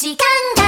時間が